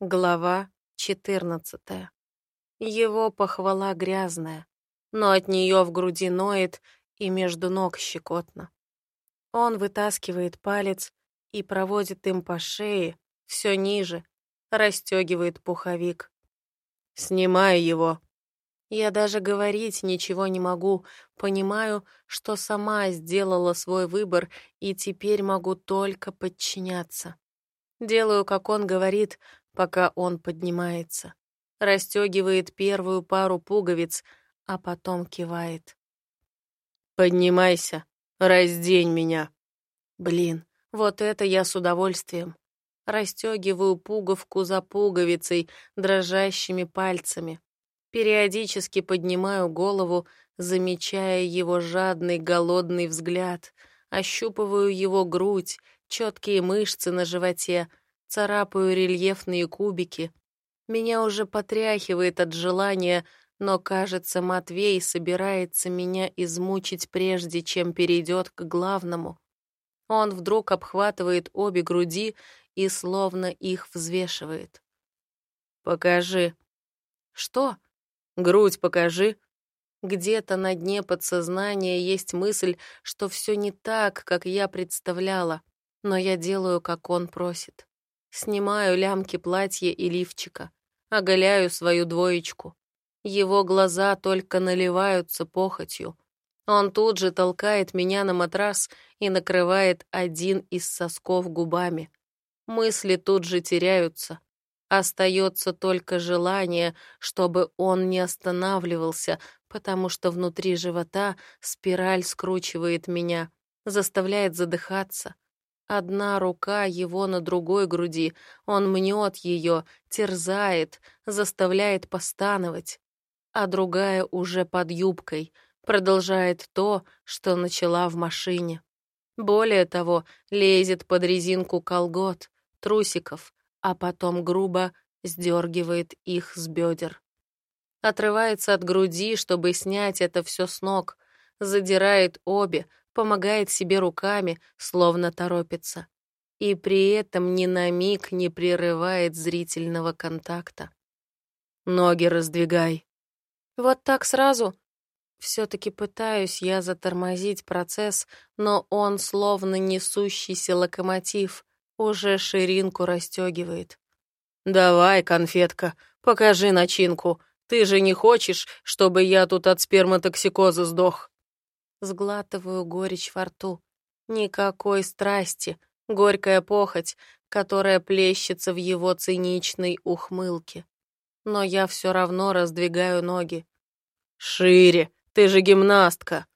Глава 14. Его похвала грязная, но от нее в груди ноет и между ног щекотно. Он вытаскивает палец и проводит им по шее, все ниже, расстегивает пуховик. «Снимай его!» Я даже говорить ничего не могу, понимаю, что сама сделала свой выбор и теперь могу только подчиняться. Делаю, как он говорит, пока он поднимается. Растёгивает первую пару пуговиц, а потом кивает. «Поднимайся, раздень меня». Блин, вот это я с удовольствием. Растёгиваю пуговку за пуговицей дрожащими пальцами. Периодически поднимаю голову, замечая его жадный голодный взгляд, ощупываю его грудь, четкие мышцы на животе, царапаю рельефные кубики. Меня уже потряхивает от желания, но, кажется, Матвей собирается меня измучить прежде, чем перейдет к главному. Он вдруг обхватывает обе груди и словно их взвешивает. «Покажи». «Что?» «Грудь покажи». Где-то на дне подсознания есть мысль, что все не так, как я представляла, но я делаю, как он просит. Снимаю лямки платья и лифчика, оголяю свою двоечку. Его глаза только наливаются похотью. Он тут же толкает меня на матрас и накрывает один из сосков губами. Мысли тут же теряются. Остается только желание, чтобы он не останавливался, потому что внутри живота спираль скручивает меня, заставляет задыхаться. Одна рука его на другой груди, он мнет ее, терзает, заставляет постановать, а другая уже под юбкой, продолжает то, что начала в машине. Более того, лезет под резинку колгот, трусиков, а потом грубо сдергивает их с бедер. Отрывается от груди, чтобы снять это все с ног, задирает обе, помогает себе руками, словно торопится. И при этом ни на миг не прерывает зрительного контакта. «Ноги раздвигай». «Вот так сразу?» Все-таки пытаюсь я затормозить процесс, но он, словно несущийся локомотив, уже ширинку расстегивает. «Давай, конфетка, покажи начинку. Ты же не хочешь, чтобы я тут от сперматоксикоза сдох?» Сглатываю горечь во рту. Никакой страсти, горькая похоть, которая плещется в его циничной ухмылке. Но я все равно раздвигаю ноги. «Шире! Ты же гимнастка!»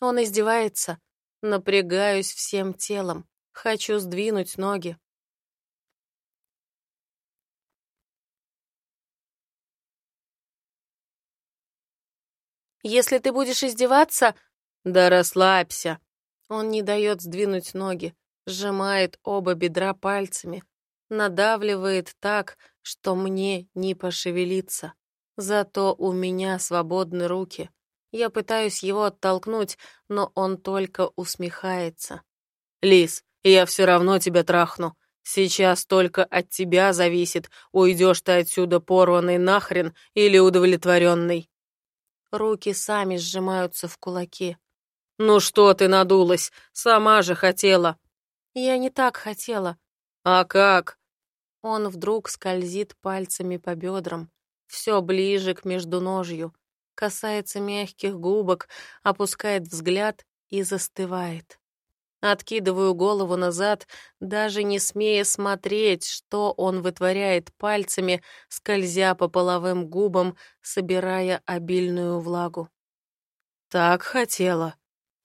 Он издевается. Напрягаюсь всем телом. Хочу сдвинуть ноги. «Если ты будешь издеваться, «Да расслабься!» Он не дает сдвинуть ноги, сжимает оба бедра пальцами, надавливает так, что мне не пошевелиться. Зато у меня свободны руки. Я пытаюсь его оттолкнуть, но он только усмехается. «Лис, я все равно тебя трахну. Сейчас только от тебя зависит, уйдешь ты отсюда порванный нахрен или удовлетворенный». Руки сами сжимаются в кулаки. «Ну что ты надулась? Сама же хотела». «Я не так хотела». «А как?» Он вдруг скользит пальцами по бедрам, все ближе к междуножью, касается мягких губок, опускает взгляд и застывает. Откидываю голову назад, даже не смея смотреть, что он вытворяет пальцами, скользя по половым губам, собирая обильную влагу. «Так хотела»,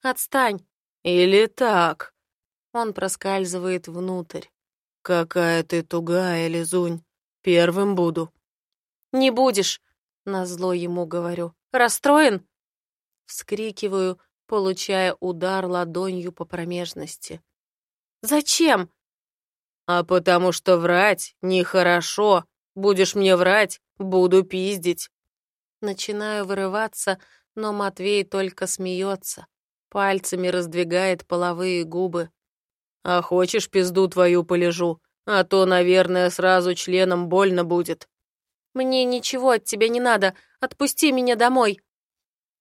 Отстань. Или так. Он проскальзывает внутрь. Какая ты тугая, Лизунь. Первым буду. Не будешь, назло ему говорю. Расстроен? Вскрикиваю, получая удар ладонью по промежности. Зачем? А потому что врать нехорошо. Будешь мне врать, буду пиздить. Начинаю вырываться, но Матвей только смеется пальцами раздвигает половые губы. «А хочешь, пизду твою полежу? а то, наверное, сразу членом больно будет». «Мне ничего от тебя не надо. Отпусти меня домой».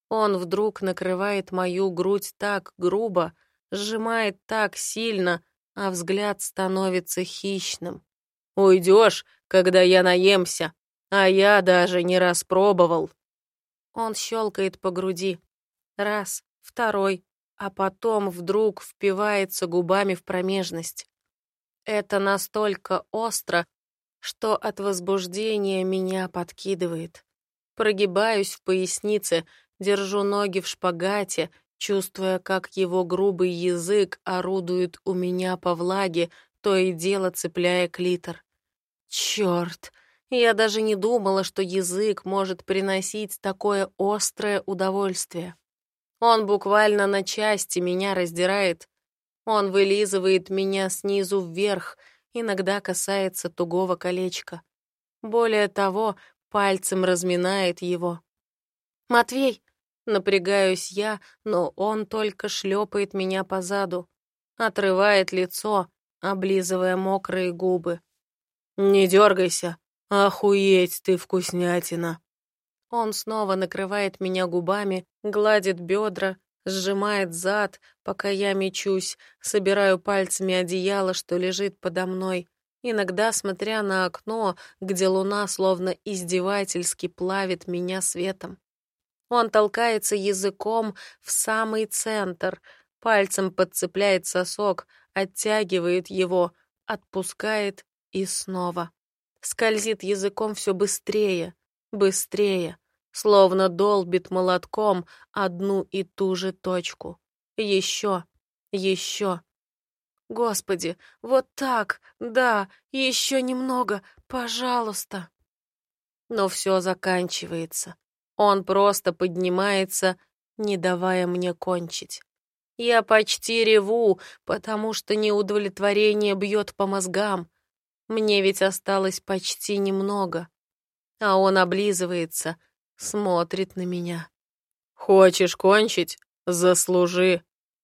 Он вдруг накрывает мою грудь так грубо, сжимает так сильно, а взгляд становится хищным. «Уйдешь, когда я наемся, а я даже не распробовал». Он щелкает по груди. Раз, второй, а потом вдруг впивается губами в промежность. Это настолько остро, что от возбуждения меня подкидывает. Прогибаюсь в пояснице, держу ноги в шпагате, чувствуя, как его грубый язык орудует у меня по влаге, то и дело цепляя клитор. Черт! Я даже не думала, что язык может приносить такое острое удовольствие. Он буквально на части меня раздирает. Он вылизывает меня снизу вверх, иногда касается тугого колечка. Более того, пальцем разминает его. «Матвей!» — напрягаюсь я, но он только шлепает меня по заду, отрывает лицо, облизывая мокрые губы. «Не дергайся! Охуеть ты, вкуснятина!» Он снова накрывает меня губами, гладит бедра, сжимает зад, пока я мечусь, собираю пальцами одеяло, что лежит подо мной, иногда смотря на окно, где луна словно издевательски плавит меня светом. Он толкается языком в самый центр, пальцем подцепляет сосок, оттягивает его, отпускает и снова. Скользит языком все быстрее, быстрее словно долбит молотком одну и ту же точку. Еще, еще. Господи, вот так, да, еще немного, пожалуйста. Но все заканчивается. Он просто поднимается, не давая мне кончить. Я почти реву, потому что неудовлетворение бьет по мозгам. Мне ведь осталось почти немного. А он облизывается, смотрит на меня. «Хочешь кончить? Заслужи!»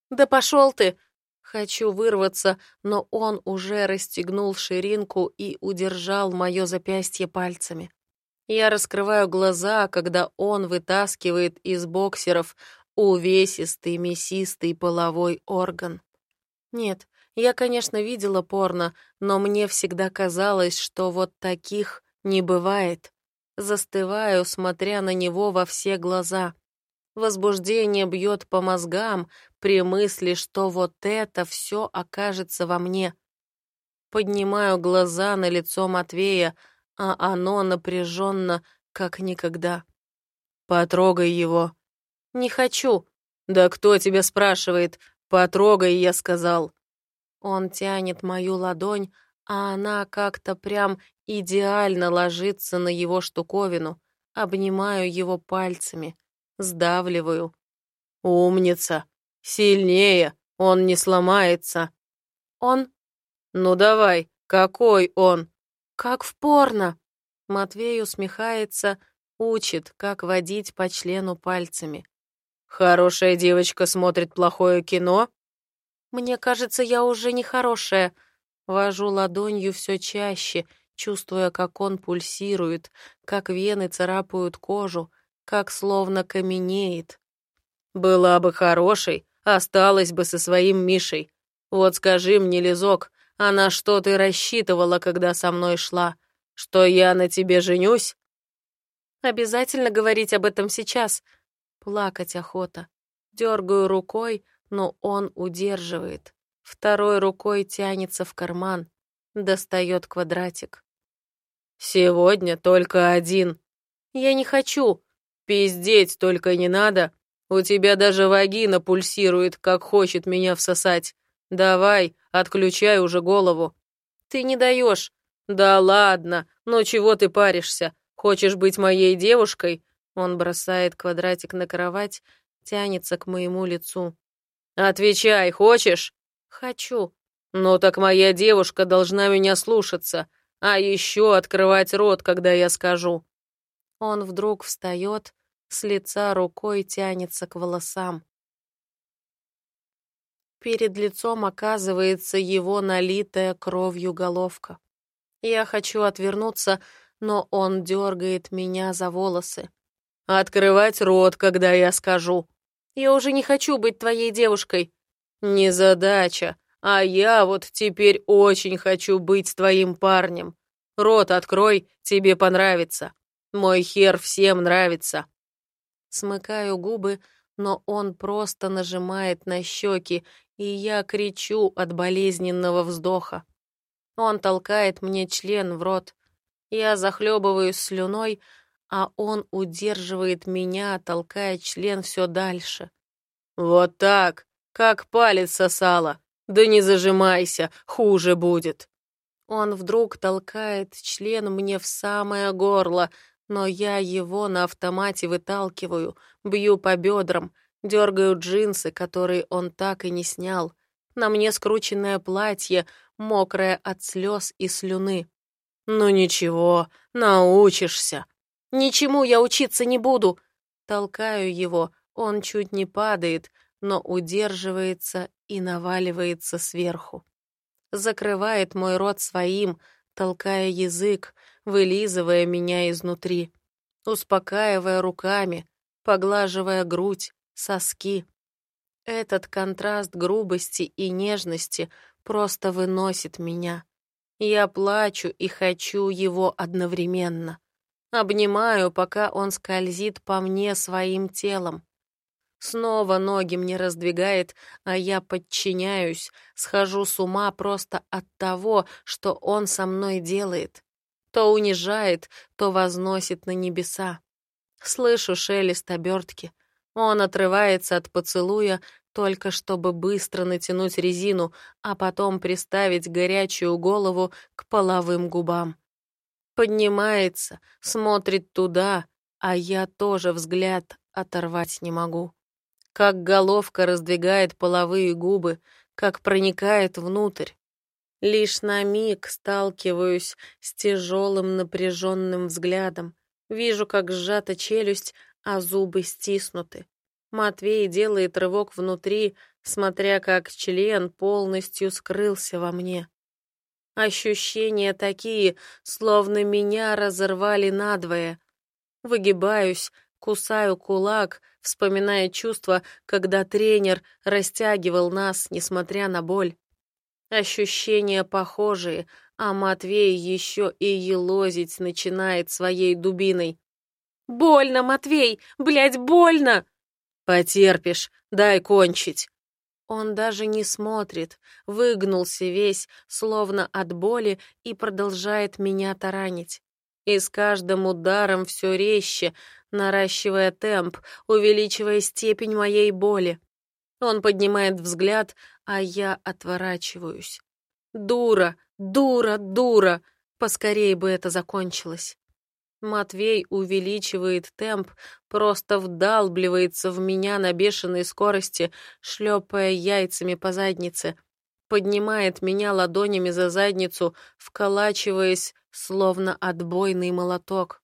«Да пошел ты!» Хочу вырваться, но он уже расстегнул ширинку и удержал мое запястье пальцами. Я раскрываю глаза, когда он вытаскивает из боксеров увесистый мясистый половой орган. Нет, я, конечно, видела порно, но мне всегда казалось, что вот таких не бывает. Застываю, смотря на него во все глаза. Возбуждение бьет по мозгам при мысли, что вот это все окажется во мне. Поднимаю глаза на лицо Матвея, а оно напряженно, как никогда. «Потрогай его». «Не хочу». «Да кто тебя спрашивает? Потрогай», я сказал. Он тянет мою ладонь, а она как-то прям идеально ложится на его штуковину. Обнимаю его пальцами, сдавливаю. «Умница! Сильнее! Он не сломается!» «Он?» «Ну давай, какой он?» «Как в порно!» Матвей усмехается, учит, как водить по члену пальцами. «Хорошая девочка смотрит плохое кино?» «Мне кажется, я уже не хорошая», Вожу ладонью все чаще, чувствуя, как он пульсирует, как вены царапают кожу, как словно каменеет. «Была бы хорошей, осталась бы со своим Мишей. Вот скажи мне, Лизок, а на что ты рассчитывала, когда со мной шла? Что я на тебе женюсь?» «Обязательно говорить об этом сейчас. Плакать охота. Дергаю рукой, но он удерживает. Второй рукой тянется в карман, достает квадратик. «Сегодня только один». «Я не хочу». «Пиздеть только не надо. У тебя даже вагина пульсирует, как хочет меня всосать. Давай, отключай уже голову». «Ты не даешь». «Да ладно, ну чего ты паришься? Хочешь быть моей девушкой?» Он бросает квадратик на кровать, тянется к моему лицу. «Отвечай, хочешь?» «Хочу». «Ну так моя девушка должна меня слушаться, а еще открывать рот, когда я скажу». Он вдруг встает, с лица рукой тянется к волосам. Перед лицом оказывается его налитая кровью головка. Я хочу отвернуться, но он дергает меня за волосы. «Открывать рот, когда я скажу». «Я уже не хочу быть твоей девушкой». «Не задача, а я вот теперь очень хочу быть твоим парнем. Рот открой, тебе понравится. Мой хер всем нравится». Смыкаю губы, но он просто нажимает на щеки, и я кричу от болезненного вздоха. Он толкает мне член в рот. Я захлебываюсь слюной, а он удерживает меня, толкая член все дальше. «Вот так, как палец сосала. Да не зажимайся, хуже будет». Он вдруг толкает член мне в самое горло, но я его на автомате выталкиваю, бью по бедрам, дергаю джинсы, которые он так и не снял. На мне скрученное платье, мокрое от слез и слюны. «Ну ничего, научишься». «Ничему я учиться не буду». Толкаю его, он чуть не падает, но удерживается и наваливается сверху. Закрывает мой рот своим, толкая язык, вылизывая меня изнутри, успокаивая руками, поглаживая грудь, соски. Этот контраст грубости и нежности просто выносит меня. Я плачу и хочу его одновременно. Обнимаю, пока он скользит по мне своим телом. Снова ноги мне раздвигает, а я подчиняюсь, схожу с ума просто от того, что он со мной делает. То унижает, то возносит на небеса. Слышу шелест обертки. Он отрывается от поцелуя, только чтобы быстро натянуть резину, а потом приставить горячую голову к половым губам. Поднимается, смотрит туда, а я тоже взгляд оторвать не могу. Как головка раздвигает половые губы, как проникает внутрь. Лишь на миг сталкиваюсь с тяжелым напряженным взглядом. Вижу, как сжата челюсть, а зубы стиснуты. Матвей делает рывок внутри, смотря как член полностью скрылся во мне. Ощущения такие, словно меня разорвали надвое. Выгибаюсь, кусаю кулак, вспоминая чувство, когда тренер растягивал нас, несмотря на боль. Ощущения похожие, а Матвей еще и елозить начинает своей дубиной. «Больно, Матвей! Блядь, больно!» «Потерпишь, дай кончить». Он даже не смотрит, выгнулся весь, словно от боли, и продолжает меня таранить. И с каждым ударом все резче, наращивая темп, увеличивая степень моей боли. Он поднимает взгляд, а я отворачиваюсь. Дура, дура, дура! Поскорей бы это закончилось. Матвей увеличивает темп, просто вдалбливается в меня на бешеной скорости, шлепая яйцами по заднице, поднимает меня ладонями за задницу, вколачиваясь, словно отбойный молоток.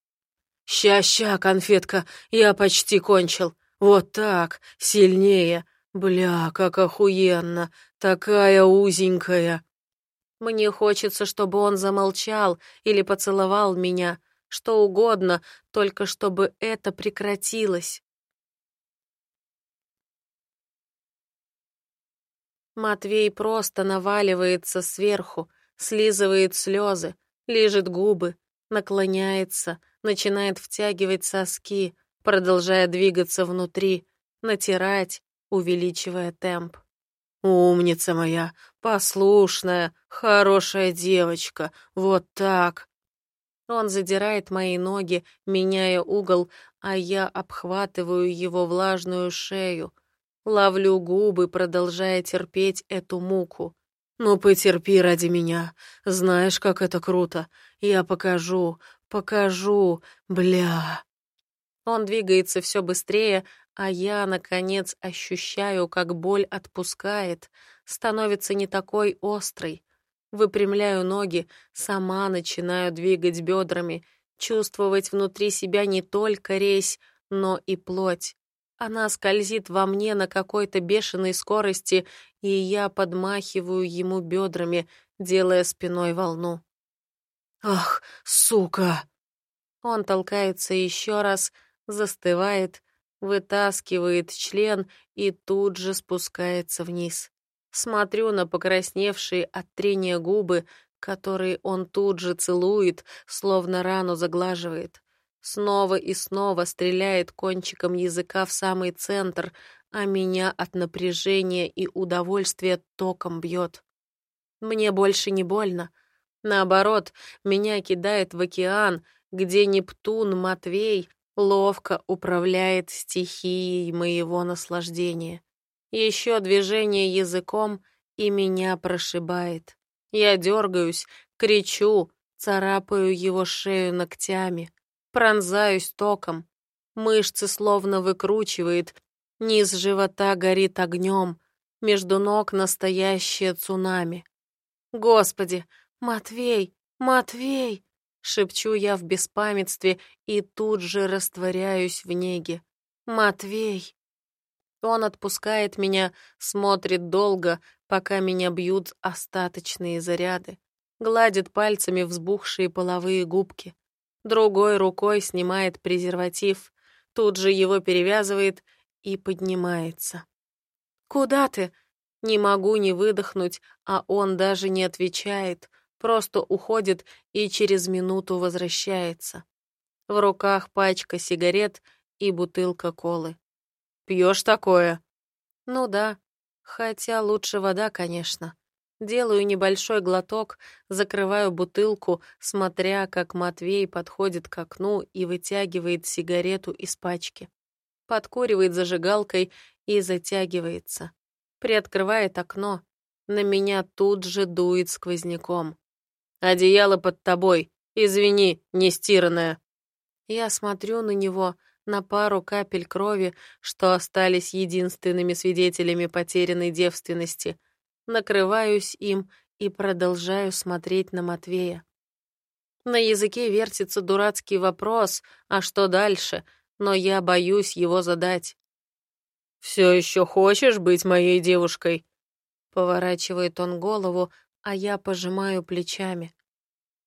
«Ща-ща, конфетка, я почти кончил. Вот так, сильнее. Бля, как охуенно, такая узенькая». Мне хочется, чтобы он замолчал или поцеловал меня, что угодно, только чтобы это прекратилось. Матвей просто наваливается сверху, слизывает слезы, лижет губы, наклоняется, начинает втягивать соски, продолжая двигаться внутри, натирать, увеличивая темп. «Умница моя, послушная, хорошая девочка, вот так!» Он задирает мои ноги, меняя угол, а я обхватываю его влажную шею. Ловлю губы, продолжая терпеть эту муку. «Ну, потерпи ради меня. Знаешь, как это круто. Я покажу, покажу, бля». Он двигается все быстрее, а я, наконец, ощущаю, как боль отпускает, становится не такой острой. Выпрямляю ноги, сама начинаю двигать бедрами, чувствовать внутри себя не только резь, но и плоть. Она скользит во мне на какой-то бешеной скорости, и я подмахиваю ему бедрами, делая спиной волну. «Ах, сука!» Он толкается еще раз, застывает, вытаскивает член и тут же спускается вниз. Смотрю на покрасневшие от трения губы, которые он тут же целует, словно рану заглаживает. Снова и снова стреляет кончиком языка в самый центр, а меня от напряжения и удовольствия током бьет. Мне больше не больно. Наоборот, меня кидает в океан, где Нептун Матвей ловко управляет стихией моего наслаждения. Еще движение языком, и меня прошибает. Я дергаюсь, кричу, царапаю его шею ногтями. Пронзаюсь током. Мышцы словно выкручивает. Низ живота горит огнем. Между ног настоящее цунами. Господи, Матвей, Матвей! Шепчу я в беспамятстве и тут же растворяюсь в неге. Матвей! Он отпускает меня, смотрит долго, пока меня бьют остаточные заряды. Гладит пальцами взбухшие половые губки. Другой рукой снимает презерватив, тут же его перевязывает и поднимается. «Куда ты?» Не могу не выдохнуть, а он даже не отвечает, просто уходит и через минуту возвращается. В руках пачка сигарет и бутылка колы. «Пьешь такое?» «Ну да, хотя лучше вода, конечно». Делаю небольшой глоток, закрываю бутылку, смотря, как Матвей подходит к окну и вытягивает сигарету из пачки. Подкуривает зажигалкой и затягивается. Приоткрывает окно. На меня тут же дует сквозняком. «Одеяло под тобой. Извини, не стиранное». Я смотрю на него, на пару капель крови, что остались единственными свидетелями потерянной девственности — накрываюсь им и продолжаю смотреть на Матвея. На языке вертится дурацкий вопрос, а что дальше, но я боюсь его задать. «Все еще хочешь быть моей девушкой?» Поворачивает он голову, а я пожимаю плечами.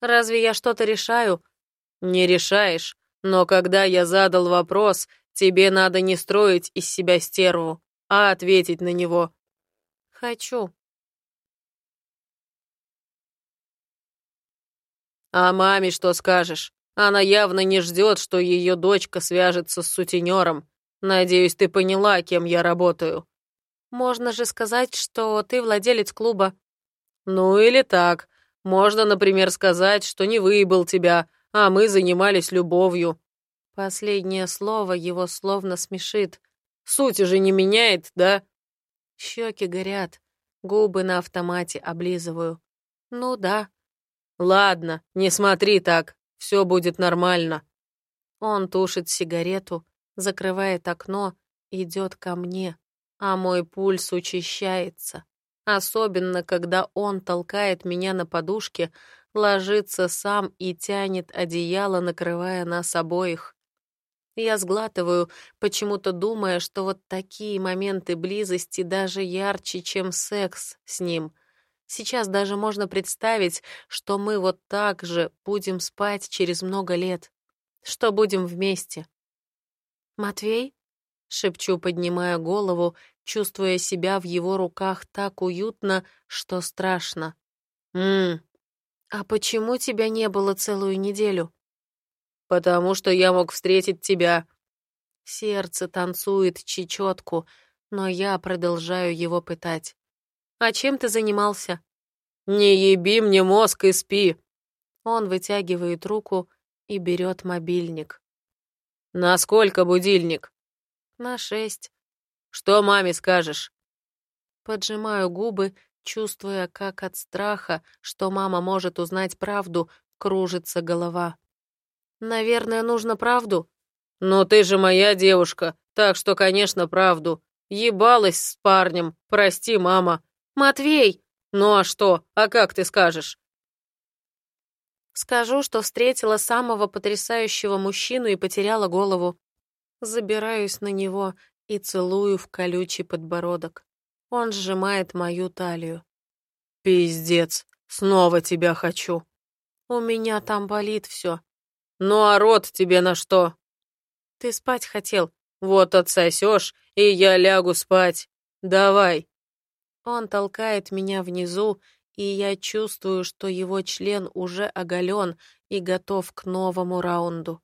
«Разве я что-то решаю?» «Не решаешь, но когда я задал вопрос, тебе надо не строить из себя стерву, а ответить на него». «Хочу», А маме что скажешь? Она явно не ждет, что ее дочка свяжется с сутенером. Надеюсь, ты поняла, кем я работаю. Можно же сказать, что ты владелец клуба. Ну или так. Можно, например, сказать, что не выебал тебя, а мы занимались любовью. Последнее слово его словно смешит. Суть же не меняет, да? Щеки горят, губы на автомате облизываю. Ну да, «Ладно, не смотри так, все будет нормально». Он тушит сигарету, закрывает окно, идет ко мне, а мой пульс учащается. Особенно, когда он толкает меня на подушке, ложится сам и тянет одеяло, накрывая нас обоих. Я сглатываю, почему-то думая, что вот такие моменты близости даже ярче, чем секс с ним — Сейчас даже можно представить, что мы вот так же будем спать через много лет, что будем вместе. «Матвей?» — шепчу, поднимая голову, чувствуя себя в его руках так уютно, что страшно. «Ммм, а почему тебя не было целую неделю?» «Потому что я мог встретить тебя». Сердце танцует чечетку, но я продолжаю его пытать. «А чем ты занимался?» «Не еби мне мозг и спи!» Он вытягивает руку и берет мобильник. «На сколько будильник?» «На шесть». «Что маме скажешь?» Поджимаю губы, чувствуя, как от страха, что мама может узнать правду, кружится голова. «Наверное, нужно правду?» «Ну ты же моя девушка, так что, конечно, правду. Ебалась с парнем, прости, мама». «Матвей!» «Ну а что? А как ты скажешь?» Скажу, что встретила самого потрясающего мужчину и потеряла голову. Забираюсь на него и целую в колючий подбородок. Он сжимает мою талию. «Пиздец, снова тебя хочу». «У меня там болит все». «Ну а рот тебе на что?» «Ты спать хотел». «Вот отсосешь, и я лягу спать. Давай». Он толкает меня внизу, и я чувствую, что его член уже оголен и готов к новому раунду.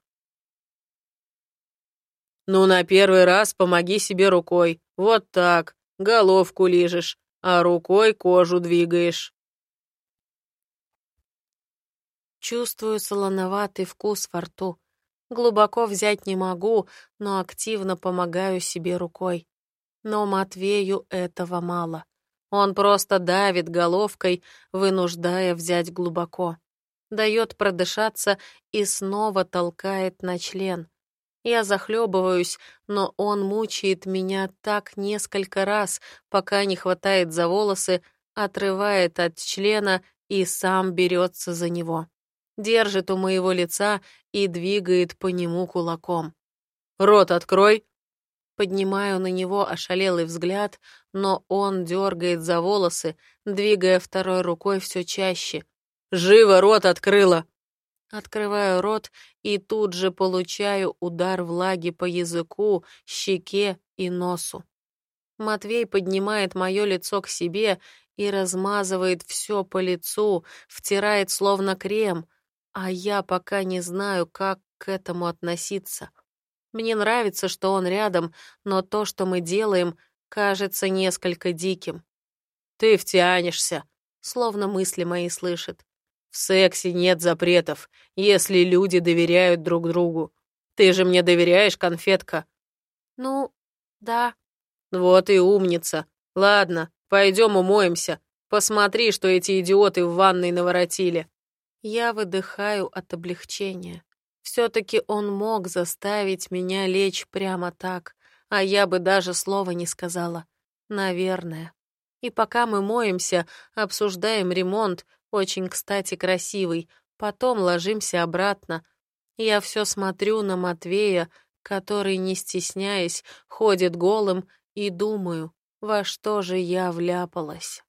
«Ну, на первый раз помоги себе рукой. Вот так. Головку лижешь, а рукой кожу двигаешь». Чувствую солоноватый вкус во рту. Глубоко взять не могу, но активно помогаю себе рукой. Но Матвею этого мало. Он просто давит головкой, вынуждая взять глубоко. Дает продышаться и снова толкает на член. Я захлебываюсь, но он мучает меня так несколько раз, пока не хватает за волосы, отрывает от члена и сам берется за него. Держит у моего лица и двигает по нему кулаком. «Рот открой!» Поднимаю на него ошалелый взгляд, но он дергает за волосы, двигая второй рукой все чаще. «Живо рот открыла!» Открываю рот и тут же получаю удар влаги по языку, щеке и носу. Матвей поднимает мое лицо к себе и размазывает все по лицу, втирает словно крем, а я пока не знаю, как к этому относиться. Мне нравится, что он рядом, но то, что мы делаем, кажется несколько диким. «Ты втянешься», словно мысли мои слышит. В сексе нет запретов, если люди доверяют друг другу. Ты же мне доверяешь, конфетка? Ну, да. Вот и умница. Ладно, пойдем умоемся. Посмотри, что эти идиоты в ванной наворотили. Я выдыхаю от облегчения. Все-таки он мог заставить меня лечь прямо так, а я бы даже слова не сказала. Наверное. И пока мы моемся, обсуждаем ремонт, очень, кстати, красивый. Потом ложимся обратно. Я все смотрю на Матвея, который, не стесняясь, ходит голым, и думаю, во что же я вляпалась.